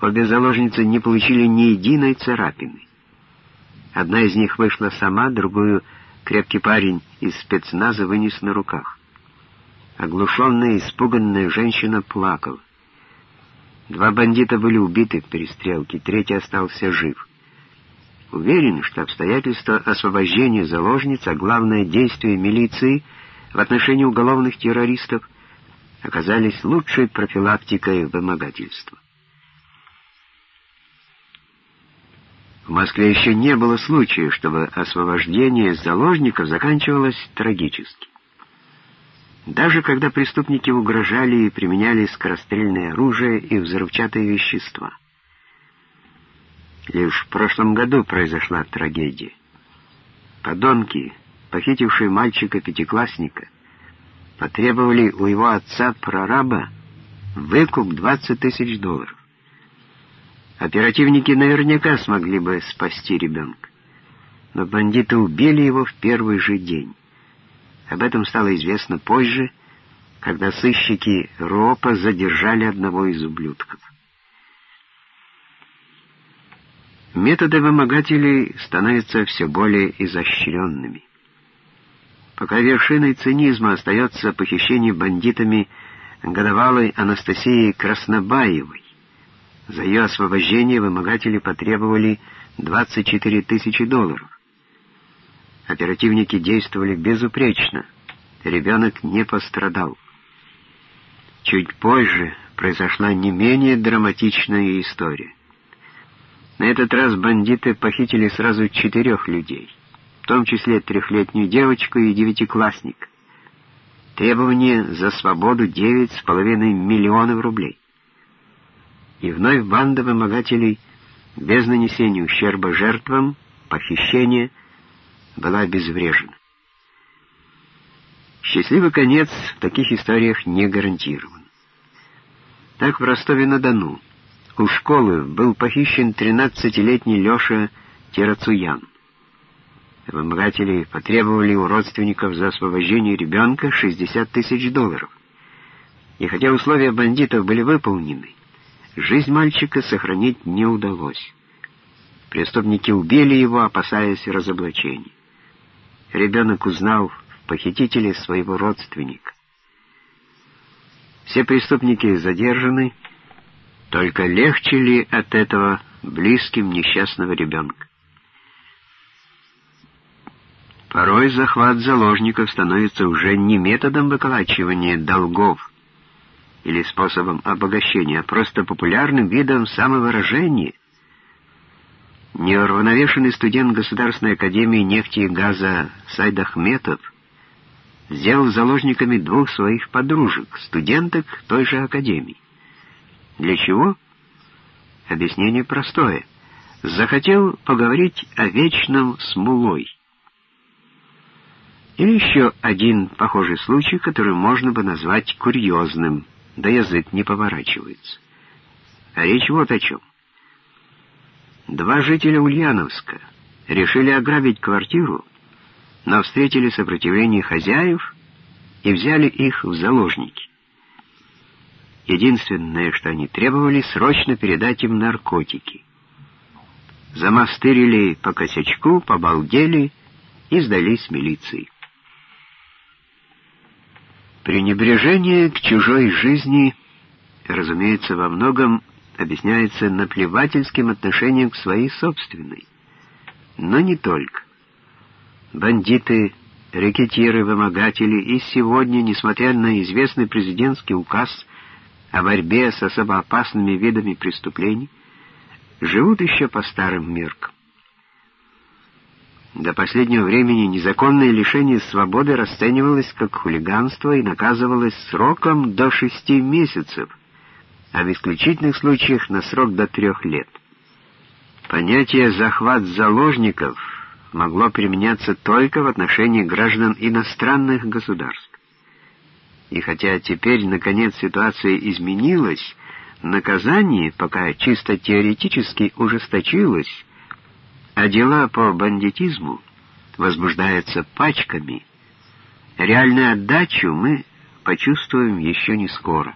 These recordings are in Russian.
Обе заложницы не получили ни единой царапины. Одна из них вышла сама, другую крепкий парень из спецназа вынес на руках. Оглушенная, испуганная женщина плакала. Два бандита были убиты в перестрелке, третий остался жив. Уверен, что обстоятельства освобождения заложниц, а главное действие милиции в отношении уголовных террористов оказались лучшей профилактикой вымогательства. В Москве еще не было случая, чтобы освобождение заложников заканчивалось трагически. Даже когда преступники угрожали и применяли скорострельное оружие и взрывчатые вещества. Лишь в прошлом году произошла трагедия. Подонки, похитившие мальчика-пятиклассника, потребовали у его отца-прораба выкуп 20 тысяч долларов. Оперативники наверняка смогли бы спасти ребенка, но бандиты убили его в первый же день. Об этом стало известно позже, когда сыщики РОПа задержали одного из ублюдков. Методы вымогателей становятся все более изощренными. Пока вершиной цинизма остается похищение бандитами годовалой Анастасии Краснобаевой, за ее освобождение вымогатели потребовали 24 тысячи долларов. Оперативники действовали безупречно. Ребенок не пострадал. Чуть позже произошла не менее драматичная история. На этот раз бандиты похитили сразу четырех людей, в том числе трехлетнюю девочку и девятиклассника. Требование за свободу девять с половиной миллионов рублей. И вновь банда вымогателей без нанесения ущерба жертвам, похищения, была обезврежена. Счастливый конец в таких историях не гарантирован. Так в Ростове-на-Дону у школы был похищен 13-летний Леша Терацуян. Вымогатели потребовали у родственников за освобождение ребенка 60 тысяч долларов. И хотя условия бандитов были выполнены, жизнь мальчика сохранить не удалось. Преступники убили его, опасаясь разоблачения ребенок узнал в похитителе своего родственника. Все преступники задержаны, только легче ли от этого близким несчастного ребенка? Порой захват заложников становится уже не методом выколачивания долгов или способом обогащения, а просто популярным видом самовыражения, Неуравновешенный студент Государственной академии нефти и газа Сайд Ахметов сделал заложниками двух своих подружек, студенток той же академии. Для чего? Объяснение простое. Захотел поговорить о вечном смулой. Или еще один похожий случай, который можно бы назвать курьезным, да язык не поворачивается. А речь вот о чем. Два жителя Ульяновска решили ограбить квартиру, но встретили сопротивление хозяев и взяли их в заложники. Единственное, что они требовали, срочно передать им наркотики. Замастырили по косячку, побалдели и сдались милиции. Пренебрежение к чужой жизни, разумеется, во многом объясняется наплевательским отношением к своей собственной. Но не только. Бандиты, рэкетиры, вымогатели и сегодня, несмотря на известный президентский указ о борьбе с особо опасными видами преступлений, живут еще по старым меркам. До последнего времени незаконное лишение свободы расценивалось как хулиганство и наказывалось сроком до шести месяцев, а в исключительных случаях на срок до трех лет. Понятие «захват заложников» могло применяться только в отношении граждан иностранных государств. И хотя теперь, наконец, ситуация изменилась, наказание пока чисто теоретически ужесточилось, а дела по бандитизму возбуждаются пачками, реальную отдачу мы почувствуем еще не скоро.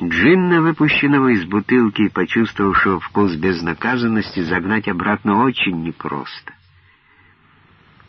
Джинна, выпущенного из бутылки и почувствовавшего вкус безнаказанности, загнать обратно очень непросто.